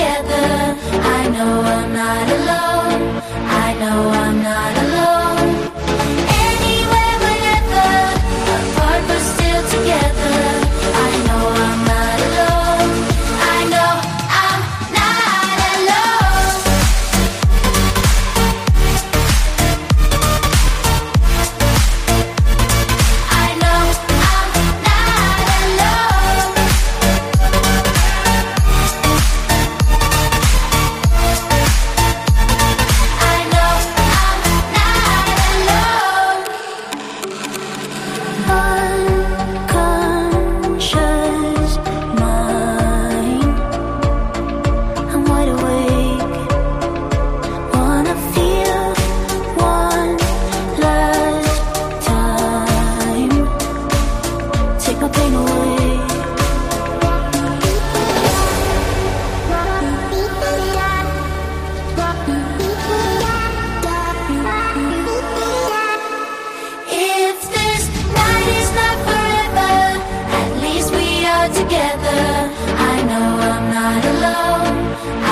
together. I know I'm not alone. I know I'm not alone. not alone.